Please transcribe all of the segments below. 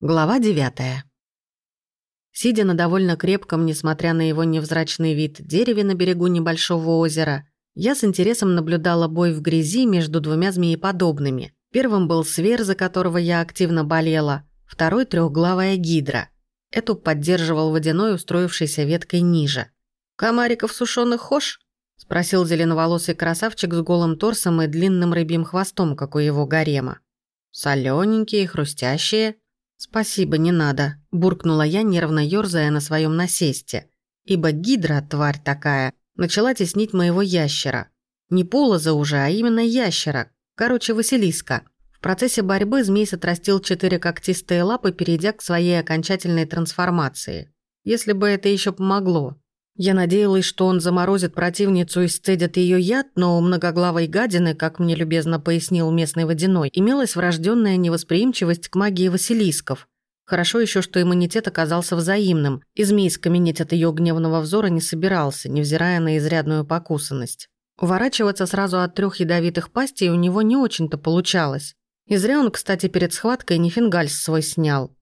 Глава девятая. Сидя на довольно крепком, несмотря на его невзрачный вид, дереве на берегу небольшого озера, я с интересом наблюдала бой в грязи между двумя змееподобными. Первым был свер, за которого я активно болела, второй – трехглавая гидра. Эту поддерживал водяной, устроившийся веткой ниже. «Комариков сушеных хошь?» – спросил зеленоволосый красавчик с голым торсом и длинным рыбьим хвостом, как у его гарема. Солененькие, хрустящие – «Спасибо, не надо», – буркнула я, нервно ёрзая на своем насесте. Ибо гидра, тварь такая, начала теснить моего ящера. Не полоза уже, а именно ящера. Короче, Василиска. В процессе борьбы змей отрастил четыре когтистые лапы, перейдя к своей окончательной трансформации. Если бы это еще помогло. Я надеялась, что он заморозит противницу и сцедит ее яд, но у многоглавой гадины, как мне любезно пояснил местный водяной, имелась врожденная невосприимчивость к магии василисков. Хорошо еще, что иммунитет оказался взаимным, и змей скаменеть от ее гневного взора не собирался, невзирая на изрядную покусанность. Уворачиваться сразу от трех ядовитых пастей у него не очень-то получалось. И зря он, кстати, перед схваткой не фингальс свой снял.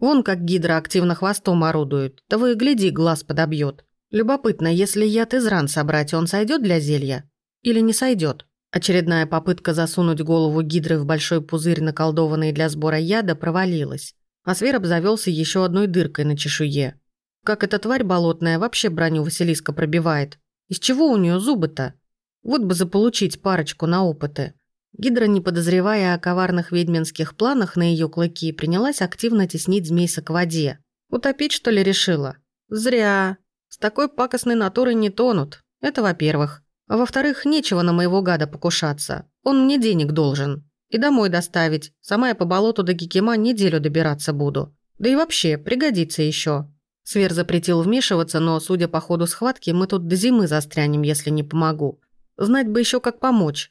Вон как гидра активно хвостом орудует, того и гляди, глаз подобьет. Любопытно, если яд из ран собрать, он сойдет для зелья? Или не сойдет? Очередная попытка засунуть голову гидры в большой пузырь, наколдованный для сбора яда, провалилась. А зверь обзавелся еще одной дыркой на чешуе. Как эта тварь болотная вообще броню Василиска пробивает? Из чего у нее зубы-то? Вот бы заполучить парочку на опыты. Гидра, не подозревая о коварных ведьминских планах на ее клыки, принялась активно теснить змейса к воде. Утопить, что ли, решила? Зря. С такой пакостной натурой не тонут. Это во-первых. А во-вторых, нечего на моего гада покушаться. Он мне денег должен. И домой доставить. Сама я по болоту до Кикима неделю добираться буду. Да и вообще, пригодится еще. Свер запретил вмешиваться, но, судя по ходу схватки, мы тут до зимы застрянем, если не помогу. Знать бы еще, как помочь.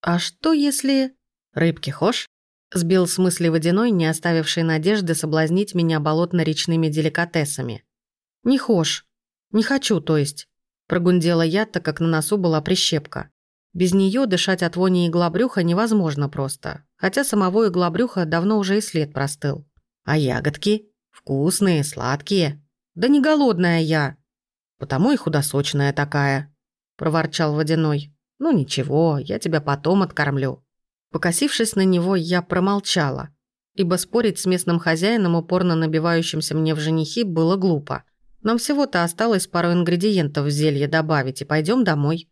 А что если... Рыбки хошь? Сбил с мысли водяной, не оставивший надежды соблазнить меня болотно-речными деликатесами. Не хошь. «Не хочу, то есть», – прогундела я, так как на носу была прищепка. Без нее дышать от вони иглобрюха невозможно просто, хотя самого иглобрюха давно уже и след простыл. А ягодки? Вкусные, сладкие. Да не голодная я. Потому и худосочная такая, проворчал водяной. Ну ничего, я тебя потом откормлю. Покосившись на него, я промолчала, ибо спорить с местным хозяином, упорно набивающимся мне в женихи, было глупо. Нам всего-то осталось пару ингредиентов в зелье добавить, и пойдем домой.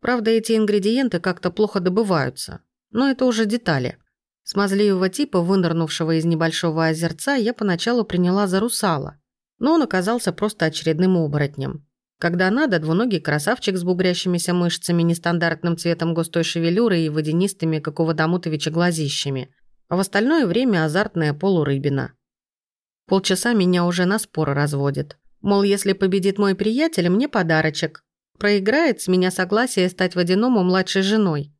Правда, эти ингредиенты как-то плохо добываются. Но это уже детали. Смазливого типа, вынырнувшего из небольшого озерца, я поначалу приняла за русала. Но он оказался просто очередным оборотнем. Когда надо, двуногий красавчик с бугрящимися мышцами, нестандартным цветом густой шевелюры и водянистыми, как у Водомутовича, глазищами. А в остальное время азартная полурыбина. Полчаса меня уже на споры разводит. Мол, если победит мой приятель, мне подарочек. Проиграет, с меня согласие стать водяному младшей женой.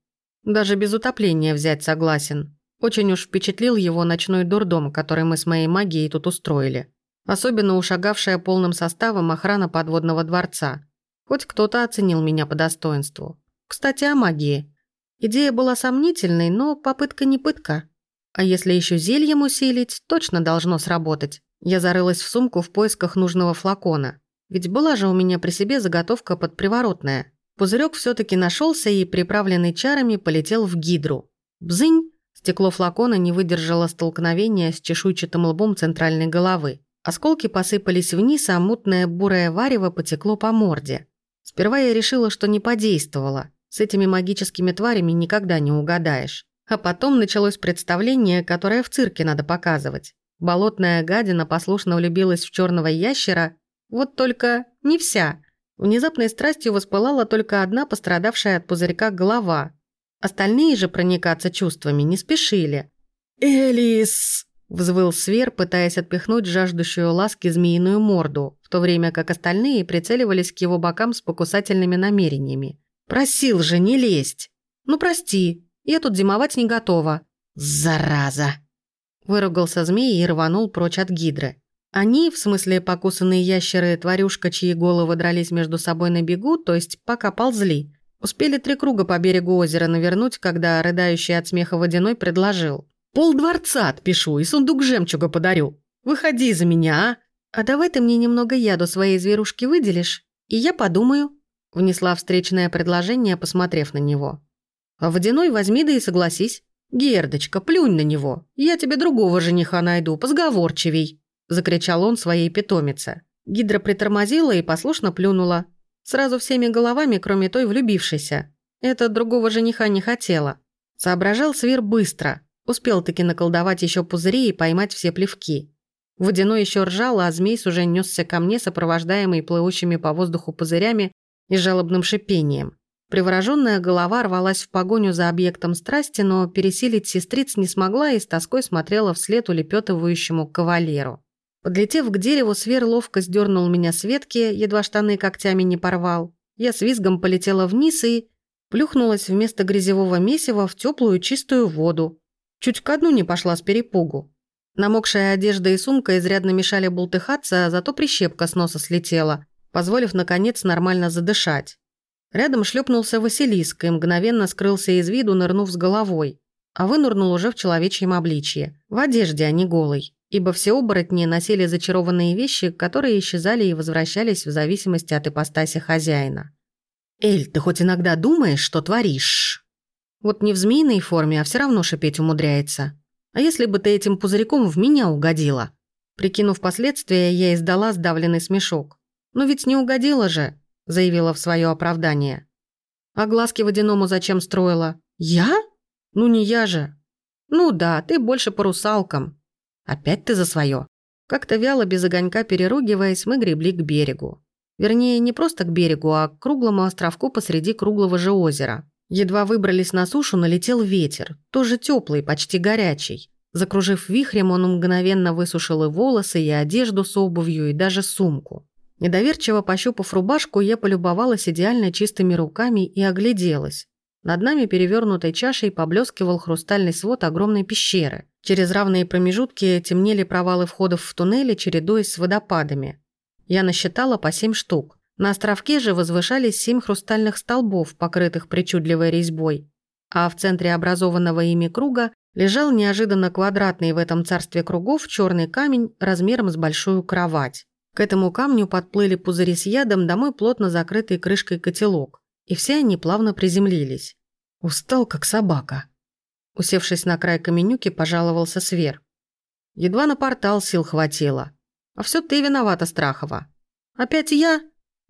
Даже без утопления взять согласен. Очень уж впечатлил его ночной дурдом, который мы с моей магией тут устроили. Особенно ушагавшая полным составом охрана подводного дворца. Хоть кто-то оценил меня по достоинству. Кстати, о магии. Идея была сомнительной, но попытка не пытка. А если еще зельем усилить, точно должно сработать. Я зарылась в сумку в поисках нужного флакона. Ведь была же у меня при себе заготовка подприворотная. Пузырек все таки нашелся и, приправленный чарами, полетел в гидру. Бзынь! Стекло флакона не выдержало столкновения с чешуйчатым лбом центральной головы. Осколки посыпались вниз, а мутное бурое варево потекло по морде. Сперва я решила, что не подействовало. С этими магическими тварями никогда не угадаешь. А потом началось представление, которое в цирке надо показывать. Болотная гадина послушно влюбилась в черного ящера, вот только не вся. Внезапной страстью воспылала только одна пострадавшая от пузырька голова. Остальные же проникаться чувствами не спешили. «Элис!» – взвыл Свер, пытаясь отпихнуть жаждущую ласки змеиную морду, в то время как остальные прицеливались к его бокам с покусательными намерениями. «Просил же не лезть!» «Ну прости, я тут зимовать не готова». «Зараза!» Выругался змей и рванул прочь от гидры. Они, в смысле покусанные ящеры, тварюшка, чьи головы дрались между собой на бегу, то есть пока ползли, успели три круга по берегу озера навернуть, когда рыдающий от смеха водяной предложил. Пол дворца отпишу и сундук жемчуга подарю. Выходи за меня, а? А давай ты мне немного яду своей зверушки выделишь, и я подумаю», внесла встречное предложение, посмотрев на него. «А водяной возьми да и согласись. Гердочка, плюнь на него. Я тебе другого жениха найду, позговорчивей», закричал он своей питомице. Гидра притормозила и послушно плюнула. Сразу всеми головами, кроме той влюбившейся. Это другого жениха не хотела. Соображал Свир быстро. Успел таки наколдовать еще пузыри и поймать все плевки. Водяной еще ржал, а змей уже несся ко мне, сопровождаемый плывущими по воздуху пузырями и жалобным шипением. Привороженная голова рвалась в погоню за объектом страсти, но пересилить сестриц не смогла и с тоской смотрела вслед улепетывающему кавалеру. Подлетев к дереву, Свер ловко сдернул меня с ветки, едва штаны когтями не порвал. Я с визгом полетела вниз и плюхнулась вместо грязевого месива в теплую чистую воду. Чуть ко дну не пошла с перепугу. Намокшая одежда и сумка изрядно мешали бултыхаться, зато прищепка с носа слетела, позволив, наконец, нормально задышать. Рядом шлепнулся Василиск и мгновенно скрылся из виду, нырнув с головой, а вынырнул уже в человечьем обличье, в одежде, а не голой, ибо все оборотни носили зачарованные вещи, которые исчезали и возвращались в зависимости от ипостаси хозяина. «Эль, ты хоть иногда думаешь, что творишь?» Вот не в змеиной форме, а все равно шипеть умудряется. А если бы ты этим пузырьком в меня угодила? Прикинув последствия, я издала сдавленный смешок. «Ну ведь не угодила же», — заявила в свое оправдание. «А глазки водяному зачем строила? Я? Ну не я же». «Ну да, ты больше по русалкам». «Опять ты за свое. Как-то вяло, без огонька переругиваясь, мы гребли к берегу. Вернее, не просто к берегу, а к круглому островку посреди круглого же озера. Едва выбрались на сушу, налетел ветер, тоже теплый, почти горячий. Закружив вихрем, он мгновенно высушил и волосы, и одежду с обувью, и даже сумку. Недоверчиво пощупав рубашку, я полюбовалась идеально чистыми руками и огляделась. Над нами перевернутой чашей поблескивал хрустальный свод огромной пещеры. Через равные промежутки темнели провалы входов в туннели, чередуясь с водопадами. Я насчитала по семь штук. На островке же возвышались семь хрустальных столбов, покрытых причудливой резьбой. А в центре образованного ими круга лежал неожиданно квадратный в этом царстве кругов черный камень размером с большую кровать. К этому камню подплыли пузыри с ядом, домой плотно закрытый крышкой котелок. И все они плавно приземлились. Устал, как собака. Усевшись на край каменюки, пожаловался Свер. Едва на портал сил хватило. А все ты виновата, Страхова. Опять я?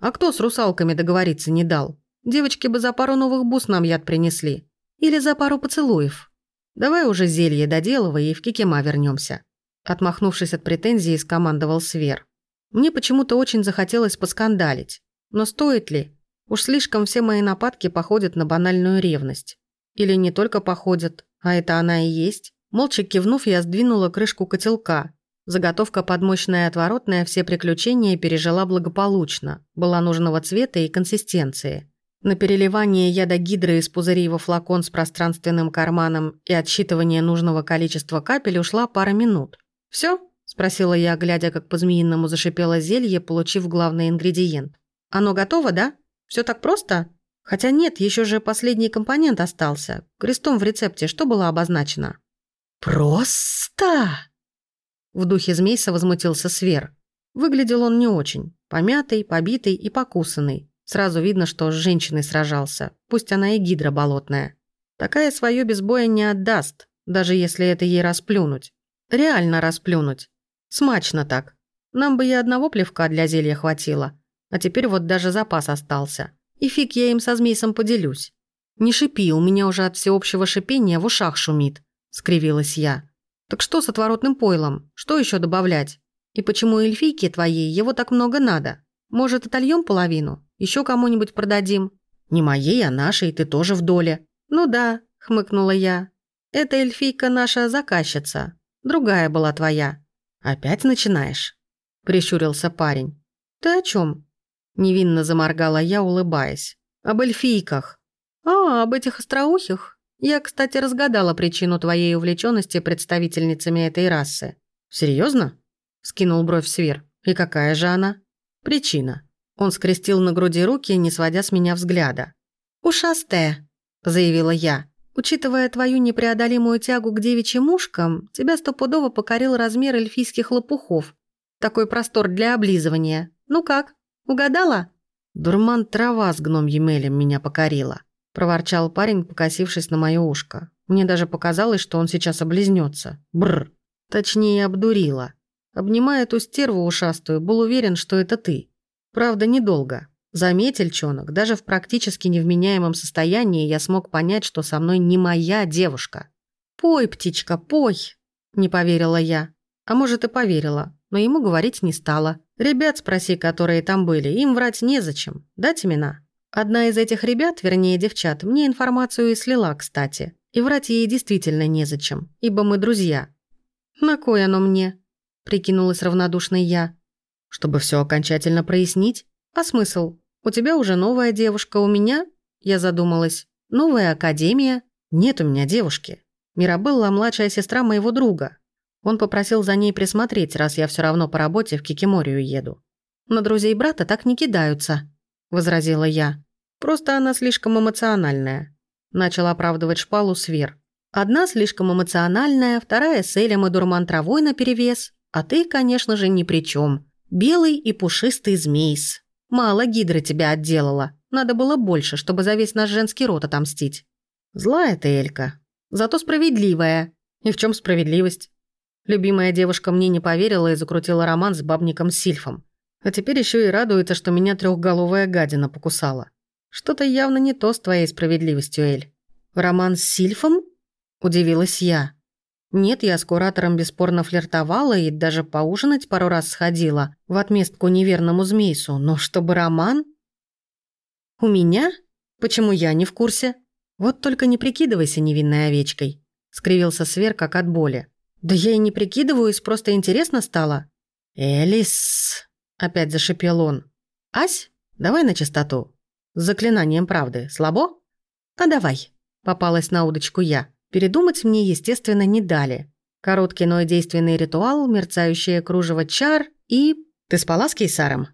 А кто с русалками договориться не дал? Девочки бы за пару новых бус нам яд принесли. Или за пару поцелуев. Давай уже зелье доделывай и в Кикима вернемся. Отмахнувшись от претензий, скомандовал Свер. Мне почему-то очень захотелось поскандалить. Но стоит ли? Уж слишком все мои нападки походят на банальную ревность. Или не только походят, а это она и есть. Молча кивнув, я сдвинула крышку котелка, Заготовка подмощная и отворотная все приключения пережила благополучно, была нужного цвета и консистенции. На переливание яда гидры из пузырей во флакон с пространственным карманом и отсчитывание нужного количества капель ушла пара минут. «Всё?» – спросила я, глядя, как по-змеиному зашипело зелье, получив главный ингредиент. «Оно готово, да? Всё так просто?» Хотя нет, еще же последний компонент остался. Крестом в рецепте что было обозначено? «Просто!» В духе змейса возмутился Свер. Выглядел он не очень. Помятый, побитый и покусанный. Сразу видно, что с женщиной сражался, пусть она и гидра болотная. Такая свое без боя не отдаст, даже если это ей расплюнуть. Реально расплюнуть. Смачно так. Нам бы и одного плевка для зелья хватило. А теперь вот даже запас остался. И фиг я им со змейсом поделюсь. «Не шипи, у меня уже от всеобщего шипения в ушах шумит», — скривилась я. Так что с отворотным пойлом? Что еще добавлять? И почему эльфийке твоей его так много надо? Может, отольем половину? Еще кому-нибудь продадим? Не моей, а нашей, ты тоже в доле. Ну да, хмыкнула я. Эта эльфийка наша заказчица. Другая была твоя. Опять начинаешь? Прищурился парень. Ты о чем? Невинно заморгала я, улыбаясь. Об эльфийках. А, об этих остроухих? Я, кстати, разгадала причину твоей увлеченности представительницами этой расы. Серьезно? скинул бровь Свер. И какая же она? Причина. Он скрестил на груди руки, не сводя с меня взгляда. «Ушастая», — заявила я. Учитывая твою непреодолимую тягу к девичьим ушкам, тебя стопудово покорил размер эльфийских лопухов. Такой простор для облизывания. Ну как, угадала?» «Дурман трава с гномьим элем меня покорила», – проворчал парень, покосившись на моё ушко. Мне даже показалось, что он сейчас облизнется. Бррр. Точнее, обдурила. Обнимая эту стерву ушастую, был уверен, что это ты. Правда, недолго. Заметь, Эльчонок, даже в практически невменяемом состоянии я смог понять, что со мной не моя девушка. «Пой, птичка, пой!» – не поверила я. А может, и поверила, но ему говорить не стала. Ребят спроси, которые там были, им врать незачем. Дать имена. Одна из этих ребят, вернее девчат, мне информацию и слила, кстати. И врать ей действительно незачем, ибо мы друзья. «На кой оно мне?» – прикинулась равнодушной я. «Чтобы все окончательно прояснить? А смысл? У тебя уже новая девушка, у меня?» Я задумалась. «Новая академия?» «Нет у меня девушки. Мирабелла – младшая сестра моего друга. Он попросил за ней присмотреть, раз я все равно по работе в Кикиморию еду. На друзей брата так не кидаются», – возразила я. «Просто она слишком эмоциональная. Начал оправдывать шпалу Свер. «Одна слишком эмоциональная, вторая с Элем и дурман травой наперевес, а ты, конечно же, ни при чем. Белый и пушистый змейс. Мало гидры тебя отделала. Надо было больше, чтобы за весь наш женский род отомстить. Злая ты, Элька. Зато справедливая. И в чем справедливость? Любимая девушка мне не поверила и закрутила роман с бабником Сильфом. А теперь еще и радуется, что меня трехголовая гадина покусала. Что-то явно не то с твоей справедливостью, Эль. Роман с Сильфом? Удивилась я. Нет, я с куратором бесспорно флиртовала и даже поужинать пару раз сходила, в отместку неверному змейсу, но чтобы роман? У меня? Почему я не в курсе? Вот только не прикидывайся невинной овечкой. Скривился Свер, как от боли. Да я и не прикидываюсь, просто интересно стало. Элис, опять зашипел он. Ась, давай на чистоту. С заклинанием правды. Слабо? А давай. Попалась на удочку я. Передумать мне, естественно, не дали. Короткий, но действенный ритуал, мерцающее кружево чар и... «Ты спала с кейсаром?»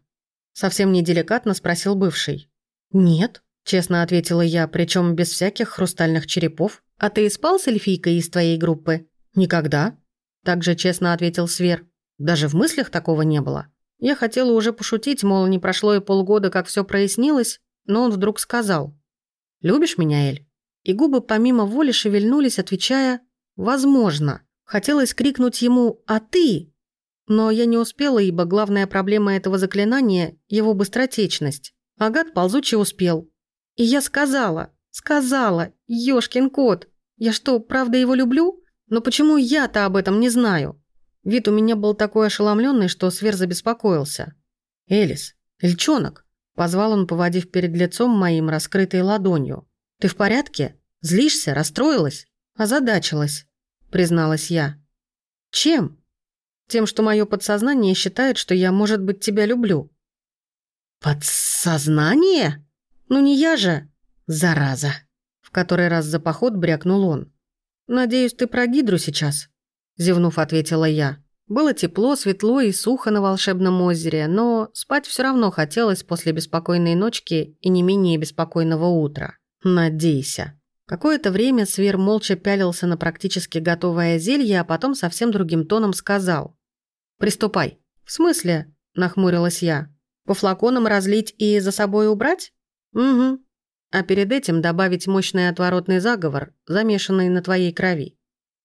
Совсем неделикатно спросил бывший. «Нет», — честно ответила я, причем без всяких хрустальных черепов. «А ты спал с эльфийкой из твоей группы?» «Никогда», — также честно ответил Свер. «Даже в мыслях такого не было. Я хотела уже пошутить, мол, не прошло и полгода, как все прояснилось, но он вдруг сказал «Любишь меня, Эль?» И губы помимо воли шевельнулись, отвечая «Возможно». Хотелось крикнуть ему «А ты?», но я не успела, ибо главная проблема этого заклинания – его быстротечность. Агат ползучий успел. И я сказала, сказала, ёшкин кот, я что, правда его люблю? Но почему я-то об этом не знаю? Вид у меня был такой ошеломленный, что Свер забеспокоился. «Элис, Эльчонок, Позвал он, поводив перед лицом моим раскрытой ладонью. «Ты в порядке? Злишься? Расстроилась?» «Озадачилась», — призналась я. «Чем?» «Тем, что мое подсознание считает, что я, может быть, тебя люблю». «Подсознание? Ну не я же!» «Зараза!» В который раз за поход брякнул он. «Надеюсь, ты про Гидру сейчас?» Зевнув, ответила я. Было тепло, светло и сухо на волшебном озере, но спать все равно хотелось после беспокойной ночки и не менее беспокойного утра. Надейся. Какое-то время Свер молча пялился на практически готовое зелье, а потом совсем другим тоном сказал. «Приступай». «В смысле?» – нахмурилась я. «По флаконам разлить и за собой убрать?» «Угу. А перед этим добавить мощный отворотный заговор, замешанный на твоей крови.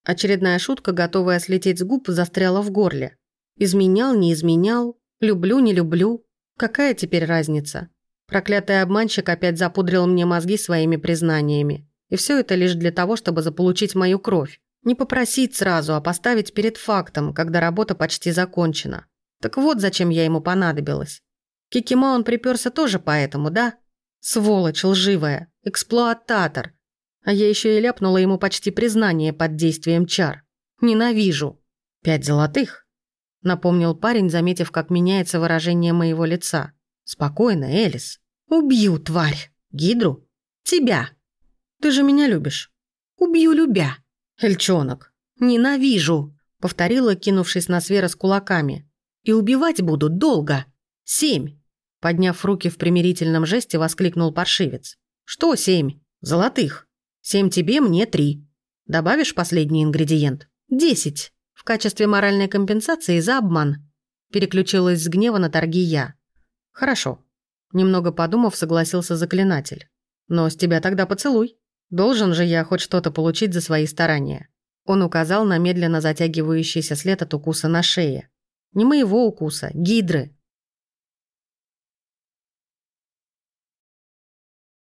Очередная шутка, готовая слететь с губ, застряла в горле. Изменял, не изменял, люблю, не люблю. Какая теперь разница? Проклятый обманщик опять запудрил мне мозги своими признаниями. И все это лишь для того, чтобы заполучить мою кровь. Не попросить сразу, а поставить перед фактом, когда работа почти закончена. Так вот, зачем я ему понадобилась. Кикима он приперся тоже поэтому, да? Сволочь лживая, эксплуататор, а я еще и ляпнула ему почти признание под действием чар. Ненавижу. Пять золотых. Напомнил парень, заметив, как меняется выражение моего лица. Спокойно, Элис. Убью, тварь. Гидру? Тебя. Ты же меня любишь. Убью любя. Эльчонок. Ненавижу. Повторила, кинувшись на Свера с кулаками. И убивать буду долго. Семь. Подняв руки в примирительном жесте, воскликнул паршивец. Что семь? Золотых. Семь тебе, мне три. Добавишь последний ингредиент? Десять. В качестве моральной компенсации за обман. Переключилась с гнева на торги я. Хорошо. Немного подумав, согласился заклинатель. Но с тебя тогда поцелуй. Должен же я хоть что-то получить за свои старания. Он указал на медленно затягивающийся след от укуса на шее. Не моего укуса, гидры.